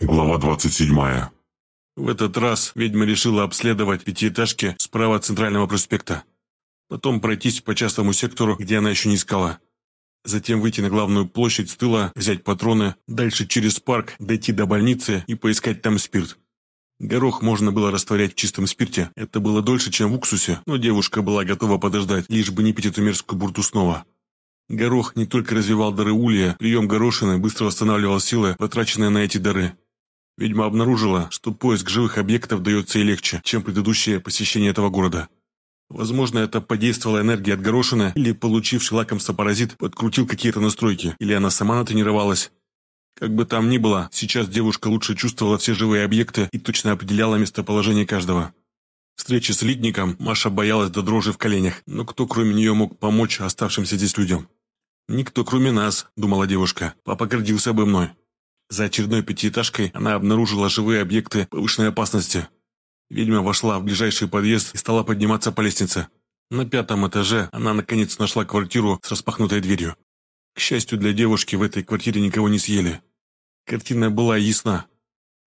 Глава 27. В этот раз ведьма решила обследовать пятиэтажки справа от центрального проспекта. Потом пройтись по частному сектору, где она еще не искала. Затем выйти на главную площадь с тыла, взять патроны, дальше через парк дойти до больницы и поискать там спирт. Горох можно было растворять в чистом спирте. Это было дольше, чем в уксусе, но девушка была готова подождать, лишь бы не пить эту мерзкую бурту снова. Горох не только развивал дары улья, прием горошины быстро восстанавливал силы, потраченные на эти дары. Ведьма обнаружила, что поиск живых объектов дается и легче, чем предыдущее посещение этого города. Возможно, это подействовала энергия от горошины, или получивший лакомство паразит подкрутил какие-то настройки, или она сама натренировалась. Как бы там ни было, сейчас девушка лучше чувствовала все живые объекты и точно определяла местоположение каждого. Встречи с литником Маша боялась до дрожи в коленях, но кто кроме нее мог помочь оставшимся здесь людям? «Никто, кроме нас», — думала девушка. «Папа гордился бы мной». За очередной пятиэтажкой она обнаружила живые объекты повышенной опасности. Ведьма вошла в ближайший подъезд и стала подниматься по лестнице. На пятом этаже она наконец нашла квартиру с распахнутой дверью. К счастью для девушки, в этой квартире никого не съели. Картина была ясна.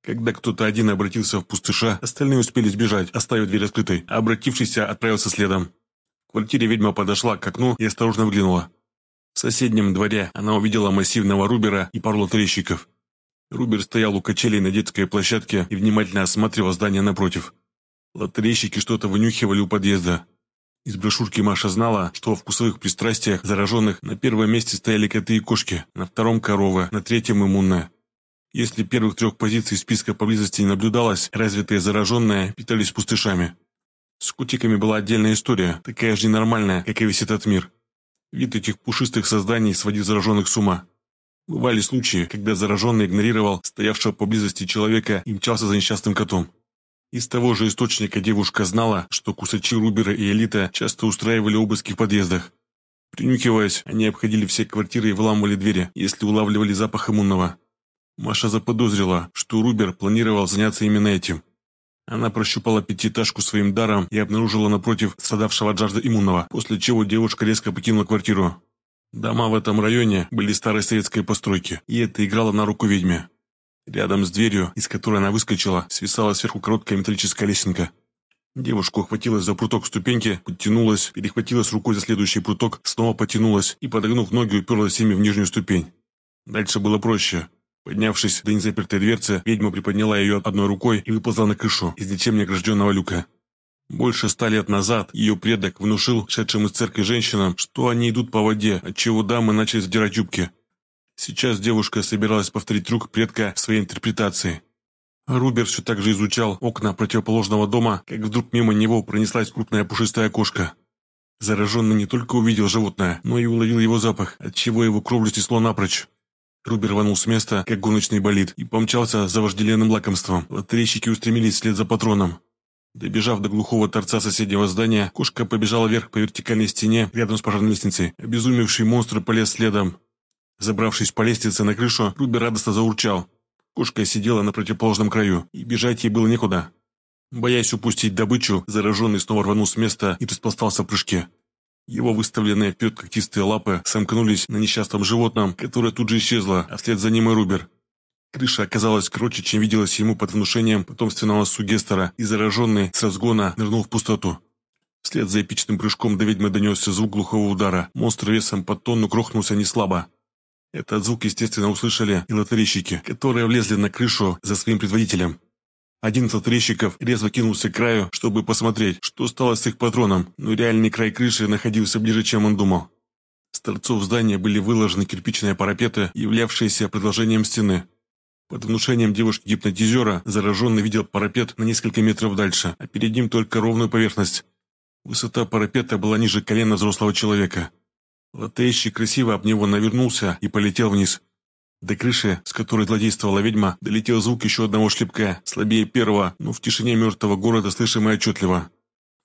Когда кто-то один обратился в пустыша, остальные успели сбежать, оставив дверь открытой, а обратившийся отправился следом. В квартире ведьма подошла к окну и осторожно выглянула. В соседнем дворе она увидела массивного рубера и пару лотерейщиков. Рубер стоял у качелей на детской площадке и внимательно осматривал здание напротив. Лотерейщики что-то вынюхивали у подъезда. Из брошюрки Маша знала, что во вкусовых пристрастиях зараженных на первом месте стояли коты и кошки, на втором – корова, на третьем – иммунная. Если первых трех позиций списка поблизости не наблюдалось, развитые зараженные питались пустышами. С кутиками была отдельная история, такая же ненормальная, как и весь этот мир. Вид этих пушистых созданий сводил зараженных с ума. Бывали случаи, когда зараженный игнорировал стоявшего поблизости человека и мчался за несчастным котом. Из того же источника девушка знала, что кусачи Рубера и Элита часто устраивали обыски в подъездах. Принюхиваясь, они обходили все квартиры и выламывали двери, если улавливали запах иммунного. Маша заподозрила, что Рубер планировал заняться именно этим. Она прощупала пятиэтажку своим даром и обнаружила напротив страдавшего от жажды иммунного, после чего девушка резко покинула квартиру. Дома в этом районе были старой советской постройки, и это играло на руку ведьме. Рядом с дверью, из которой она выскочила, свисала сверху короткая металлическая лесенка. Девушка ухватилась за пруток ступеньки, подтянулась, перехватилась рукой за следующий пруток, снова потянулась и, подогнув ноги, уперлась ими в нижнюю ступень. Дальше было проще. Поднявшись до незапертой дверцы, ведьма приподняла ее одной рукой и выползла на крышу из ничем не огражденного люка. Больше ста лет назад ее предок внушил шедшим из церкви женщинам, что они идут по воде, отчего дамы начали задирать юбки. Сейчас девушка собиралась повторить трюк предка в своей интерпретации. Рубер все так же изучал окна противоположного дома, как вдруг мимо него пронеслась крупная пушистая кошка. Зараженный не только увидел животное, но и уловил его запах, отчего его кровлю снесло напрочь. Рубер рванул с места, как гоночный болид, и помчался за вожделенным лакомством. Лотерейщики устремились вслед за патроном. Добежав до глухого торца соседнего здания, кошка побежала вверх по вертикальной стене рядом с пожарной лестницей. Обезумевший монстр полез следом. Забравшись по лестнице на крышу, Руби радостно заурчал. Кошка сидела на противоположном краю, и бежать ей было некуда. Боясь упустить добычу, зараженный снова рванул с места и распластался в прыжке. Его выставленные вперед когтистые лапы сомкнулись на несчастном животном, которое тут же исчезло, а вслед за ним и Рубер. Крыша оказалась короче, чем виделось ему под внушением потомственного сугестера, и зараженный с разгона нырнул в пустоту. Вслед за эпичным прыжком до ведьмы донесся звук глухого удара. Монстр весом под тонну грохнулся неслабо. Этот звук, естественно, услышали и лотерейщики, которые влезли на крышу за своим предводителем. Один из лотерейщиков резво кинулся к краю, чтобы посмотреть, что стало с их патроном, но реальный край крыши находился ближе, чем он думал. С торцов здания были выложены кирпичные парапеты, являвшиеся продолжением стены. Под внушением девушки-гипнотизера зараженный видел парапет на несколько метров дальше, а перед ним только ровную поверхность. Высота парапета была ниже колена взрослого человека. Латейщик красиво об него навернулся и полетел вниз. До крыши, с которой злодействовала ведьма, долетел звук еще одного шлепка, слабее первого, но в тишине мертвого города слышимый отчетливо.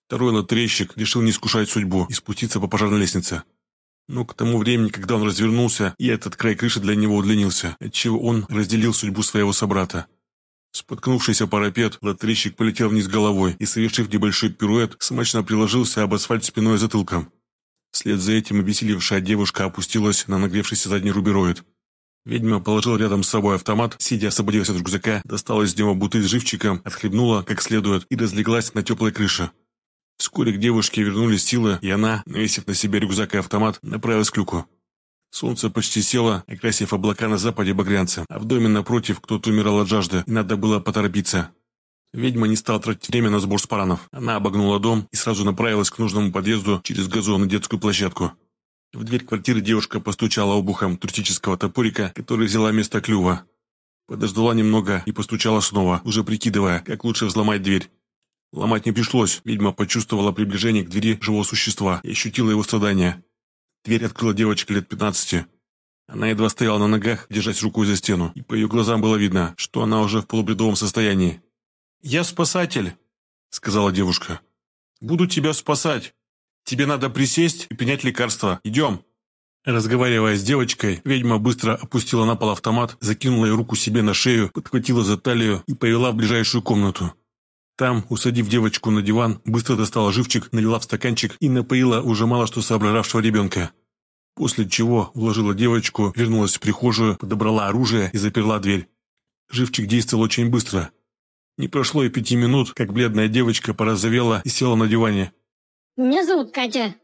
Второй лотерейщик решил не искушать судьбу и спуститься по пожарной лестнице. Но к тому времени, когда он развернулся, и этот край крыши для него удлинился, отчего он разделил судьбу своего собрата. Споткнувшийся парапет, лотерейщик полетел вниз головой и, совершив небольшой пируэт, смачно приложился об асфальт спиной затылком. Вслед за этим обессилевшая девушка опустилась на нагревшийся задний рубероид. Ведьма положила рядом с собой автомат, сидя освободилась от рюкзака, достала из него бутыль с живчиком, отхлебнула как следует и разлеглась на теплой крыше. Вскоре к девушке вернулись силы, и она, навесив на себя рюкзак и автомат, направилась к люку. Солнце почти село, окрасив облака на западе багрянца, а в доме напротив кто-то умирал от жажды, и надо было поторопиться. Ведьма не стала тратить время на сбор спаранов. Она обогнула дом и сразу направилась к нужному подъезду через газон на детскую площадку. В дверь квартиры девушка постучала обухом туристического топорика, который взяла место клюва. Подождала немного и постучала снова, уже прикидывая, как лучше взломать дверь. Ломать не пришлось, ведьма почувствовала приближение к двери живого существа и ощутила его страдания. Дверь открыла девочка лет 15. Она едва стояла на ногах, держась рукой за стену, и по ее глазам было видно, что она уже в полубредовом состоянии. «Я спасатель», — сказала девушка. «Буду тебя спасать. Тебе надо присесть и принять лекарство. Идем». Разговаривая с девочкой, ведьма быстро опустила на пол автомат, закинула ее руку себе на шею, подхватила за талию и повела в ближайшую комнату. Там, усадив девочку на диван, быстро достала живчик, налила в стаканчик и напоила уже мало что соображавшего ребенка. После чего уложила девочку, вернулась в прихожую, подобрала оружие и заперла дверь. Живчик действовал очень быстро. Не прошло и пяти минут, как бледная девочка порозовела и села на диване. «Меня зовут Катя»,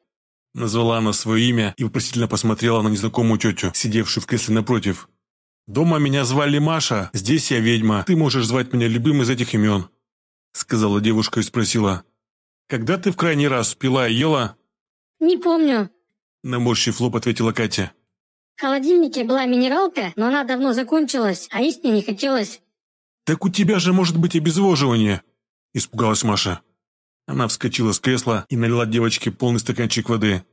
Назвала она свое имя и вопросительно посмотрела на незнакомую тетю, сидевшую в кресле напротив. «Дома меня звали Маша, здесь я ведьма, ты можешь звать меня любым из этих имен», сказала девушка и спросила. «Когда ты в крайний раз пила и ела?» «Не помню. Наморщив лоб, ответила Катя. В холодильнике была минералка, но она давно закончилась, а есть мне не хотелось». «Так у тебя же может быть обезвоживание!» Испугалась Маша. Она вскочила с кресла и налила девочке полный стаканчик воды.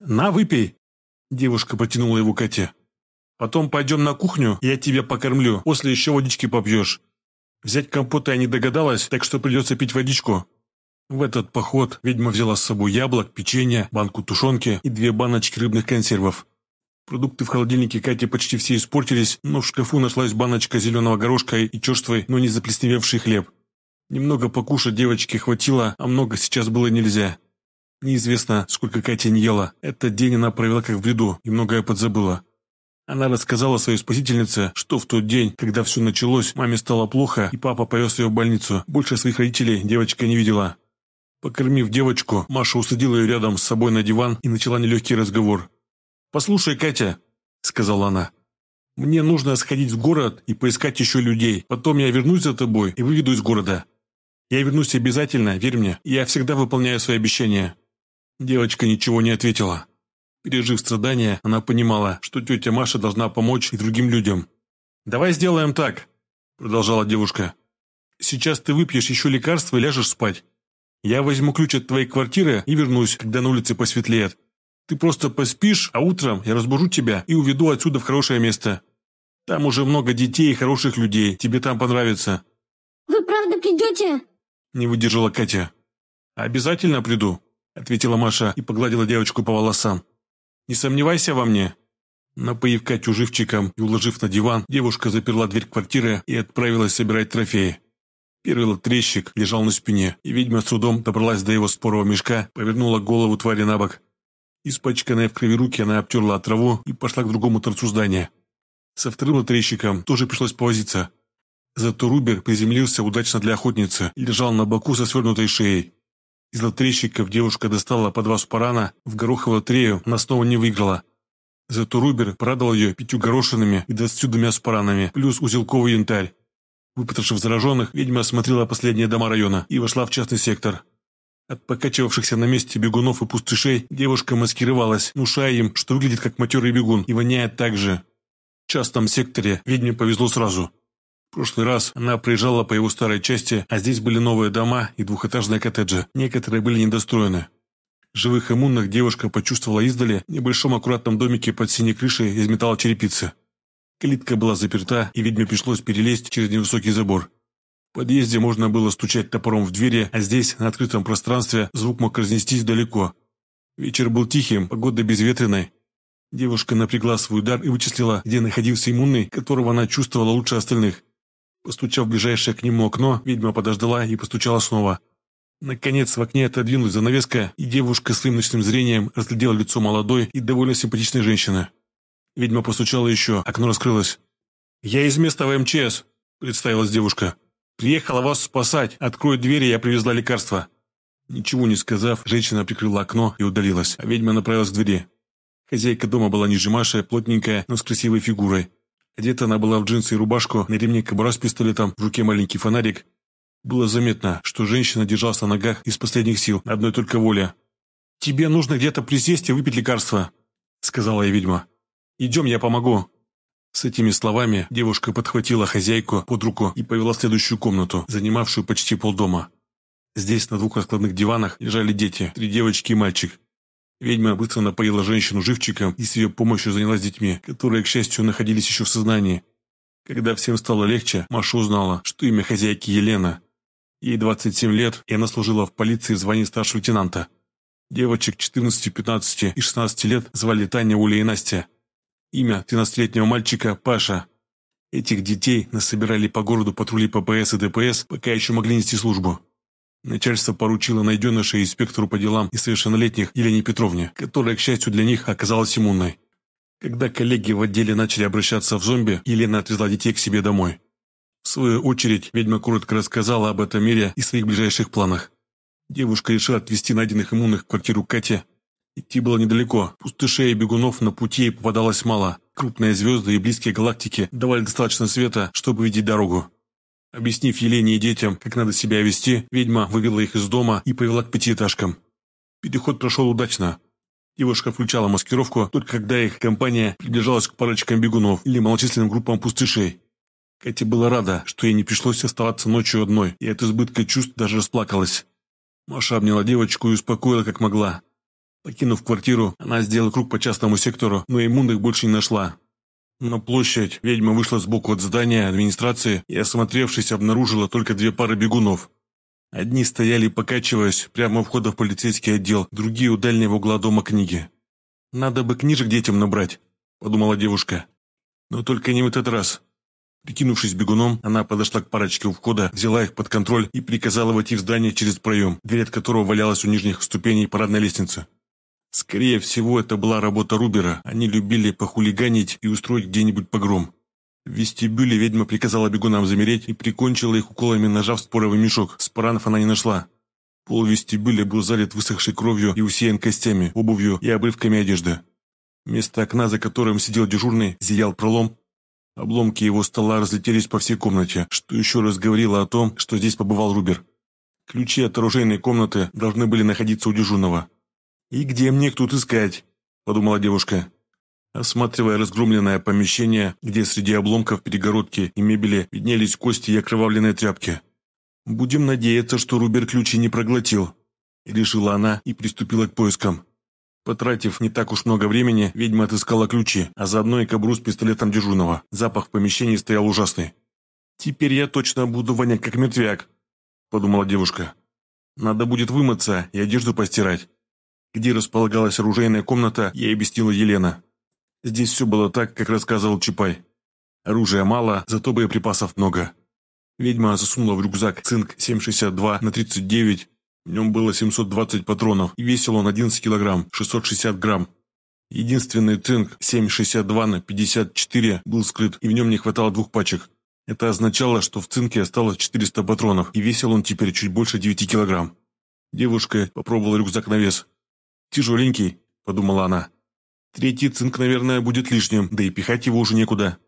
«На, выпей!» Девушка потянула его Кате. «Потом пойдем на кухню, я тебя покормлю, после еще водички попьешь. Взять компота я не догадалась, так что придется пить водичку». В этот поход ведьма взяла с собой яблок, печенье, банку тушенки и две баночки рыбных консервов. Продукты в холодильнике Кати почти все испортились, но в шкафу нашлась баночка зеленого горошка и черствый, но не заплесневевший хлеб. Немного покушать девочке хватило, а много сейчас было нельзя. Неизвестно, сколько Катя не ела. Этот день она провела как в бреду и многое подзабыла. Она рассказала своей спасительнице, что в тот день, когда все началось, маме стало плохо, и папа повез ее в больницу. Больше своих родителей девочка не видела. Покормив девочку, Маша усадила ее рядом с собой на диван и начала нелегкий разговор. «Послушай, Катя», — сказала она, — «мне нужно сходить в город и поискать еще людей. Потом я вернусь за тобой и выведу из города. Я вернусь обязательно, верь мне, я всегда выполняю свои обещания». Девочка ничего не ответила. Пережив страдания, она понимала, что тетя Маша должна помочь и другим людям. «Давай сделаем так», – продолжала девушка. «Сейчас ты выпьешь еще лекарство и ляжешь спать. Я возьму ключ от твоей квартиры и вернусь, когда на улице посветлеет. Ты просто поспишь, а утром я разбужу тебя и уведу отсюда в хорошее место. Там уже много детей и хороших людей, тебе там понравится». «Вы правда придете?» Не выдержала Катя. «Обязательно приду», — ответила Маша и погладила девочку по волосам. «Не сомневайся во мне». Напоив Катю живчиком и уложив на диван, девушка заперла дверь квартиры и отправилась собирать трофеи. Первый лотрещик лежал на спине, и ведьма с трудом добралась до его спорого мешка, повернула голову твари на бок. Испачканная в крови руки, она обтерла траву и пошла к другому торцу здания. Со вторым лотрещиком тоже пришлось повозиться. Зато Рубер приземлился удачно для охотницы и лежал на боку со свернутой шеей. Из лотрейщиков девушка достала по два спарана, в гороховую лотерею она снова не выиграла. Зато Рубер продал ее пятью горошинами и двадцатью двумя спаранами, плюс узелковый янтарь. Выпотрошив зараженных, ведьма осмотрела последние дома района и вошла в частный сектор. От покачивавшихся на месте бегунов и пустышей девушка маскировалась, внушая им, что выглядит как матерый бегун и воняет так же. В частном секторе ведьме повезло сразу – в прошлый раз она приезжала по его старой части, а здесь были новые дома и двухэтажные коттеджи. Некоторые были недостроены. Живых иммунных девушка почувствовала издали в небольшом аккуратном домике под синей крышей из металлочерепицы. Калитка была заперта, и ведьме пришлось перелезть через невысокий забор. В подъезде можно было стучать топором в двери, а здесь, на открытом пространстве, звук мог разнестись далеко. Вечер был тихим, погода безветренной. Девушка напрягла свой удар и вычислила, где находился иммунный, которого она чувствовала лучше остальных. Постучав в ближайшее к нему окно, ведьма подождала и постучала снова. Наконец в окне отодвинулась занавеска, и девушка своим ночным зрением разглядела лицо молодой и довольно симпатичной женщины. Ведьма постучала еще, окно раскрылось. «Я из местного МЧС», – представилась девушка. «Приехала вас спасать. Открой дверь, я привезла лекарства». Ничего не сказав, женщина прикрыла окно и удалилась, а ведьма направилась к двери. Хозяйка дома была нижимашая, плотненькая, но с красивой фигурой. Одета она была в джинсы и рубашку, на ремне кобура с пистолетом, в руке маленький фонарик. Было заметно, что женщина держалась на ногах из последних сил, одной только воля. «Тебе нужно где-то присесть и выпить лекарство», — сказала ей ведьма. «Идем, я помогу». С этими словами девушка подхватила хозяйку под руку и повела в следующую комнату, занимавшую почти полдома. Здесь на двух раскладных диванах лежали дети, три девочки и мальчик. Ведьма быстро напоила женщину живчиком и с ее помощью занялась детьми, которые, к счастью, находились еще в сознании. Когда всем стало легче, Маша узнала, что имя хозяйки Елена. Ей 27 лет, и она служила в полиции в звании старшего лейтенанта. Девочек 14, 15 и 16 лет звали Таня, Оля и Настя. Имя 13-летнего мальчика – Паша. Этих детей насобирали по городу патрули ППС и ДПС, пока еще могли нести службу. Начальство поручило найденыша инспектору по делам несовершеннолетних Елене Петровне, которая, к счастью для них, оказалась иммунной. Когда коллеги в отделе начали обращаться в зомби, Елена отвезла детей к себе домой. В свою очередь, ведьма коротко рассказала об этом мире и своих ближайших планах. Девушка решила отвезти найденных иммунных в квартиру Кати. Идти было недалеко, пустышей и бегунов на пути попадалось мало. Крупные звезды и близкие галактики давали достаточно света, чтобы видеть дорогу. Объяснив Елене и детям, как надо себя вести, ведьма вывела их из дома и повела к пятиэтажкам. Переход прошел удачно. Девушка включала маскировку, только когда их компания приближалась к парочкам бегунов или малочисленным группам пустышей. Катя была рада, что ей не пришлось оставаться ночью одной, и от избытка чувств даже расплакалась. Маша обняла девочку и успокоила как могла. Покинув квартиру, она сделала круг по частному сектору, но иммунных больше не нашла. На площадь ведьма вышла сбоку от здания администрации и, осмотревшись, обнаружила только две пары бегунов. Одни стояли, покачиваясь, прямо у входа в полицейский отдел, другие у дальнего угла дома книги. «Надо бы книжек детям набрать», – подумала девушка. «Но только не в этот раз». Прикинувшись бегуном, она подошла к парочке у входа, взяла их под контроль и приказала войти в здание через проем, дверь от которого валялась у нижних ступеней парадной лестницы. Скорее всего, это была работа Рубера. Они любили похулиганить и устроить где-нибудь погром. В вестибюле ведьма приказала бегунам замереть и прикончила их уколами ножа в споровый мешок. Спаранов она не нашла. Пол вестибюля был залит высохшей кровью и усеян костями, обувью и обрывками одежды. Вместо окна, за которым сидел дежурный, зиял пролом. Обломки его стола разлетелись по всей комнате, что еще раз говорило о том, что здесь побывал Рубер. Ключи от оружейной комнаты должны были находиться у дежурного. «И где мне их тут искать?» – подумала девушка. Осматривая разгромленное помещение, где среди обломков перегородки и мебели виднелись кости и окровавленные тряпки. «Будем надеяться, что Рубер ключи не проглотил», – решила она и приступила к поискам. Потратив не так уж много времени, ведьма отыскала ключи, а заодно и кобру с пистолетом дежурного. Запах в помещении стоял ужасный. «Теперь я точно буду вонять как мертвяк», – подумала девушка. «Надо будет вымыться и одежду постирать. Где располагалась оружейная комната, ей объяснила Елена. Здесь все было так, как рассказывал Чапай. Оружия мало, зато боеприпасов много. Ведьма засунула в рюкзак цинк 7,62 на 39. В нем было 720 патронов, и весил он 11 килограмм, 660 грамм. Единственный цинк 7,62 на 54 был скрыт, и в нем не хватало двух пачек. Это означало, что в цинке осталось 400 патронов, и весил он теперь чуть больше 9 килограмм. Девушка попробовала рюкзак на вес. «Тяжеленький», – подумала она. «Третий цинк, наверное, будет лишним, да и пихать его уже некуда».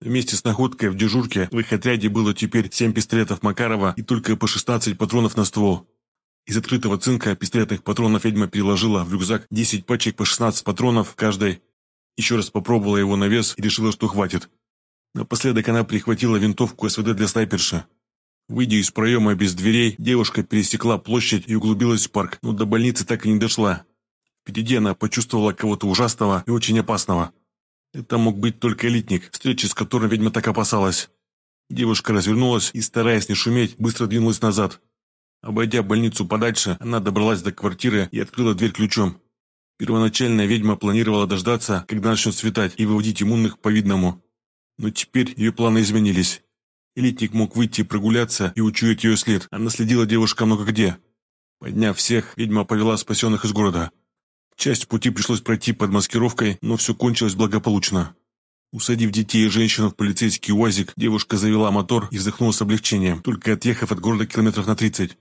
Вместе с находкой в дежурке в их отряде было теперь семь пистолетов Макарова и только по 16 патронов на ствол. Из открытого цинка пистолетных патронов ведьма переложила в рюкзак 10 пачек по 16 патронов каждой. Еще раз попробовала его на вес и решила, что хватит. Напоследок она прихватила винтовку СВД для снайперша. Выйдя из проема без дверей, девушка пересекла площадь и углубилась в парк, но до больницы так и не дошла. Впереди она почувствовала кого-то ужасного и очень опасного. Это мог быть только элитник, встречи с которым ведьма так опасалась. Девушка развернулась и, стараясь не шуметь, быстро двинулась назад. Обойдя больницу подальше, она добралась до квартиры и открыла дверь ключом. Первоначально ведьма планировала дождаться, когда начнет светать, и выводить иммунных по видному. Но теперь ее планы изменились. Элитник мог выйти прогуляться и учуять ее след. Она следила девушка много где. Подняв всех, ведьма повела спасенных из города. Часть пути пришлось пройти под маскировкой, но все кончилось благополучно. Усадив детей и женщину в полицейский УАЗик, девушка завела мотор и вздохнула с облегчением, только отъехав от города километров на 30.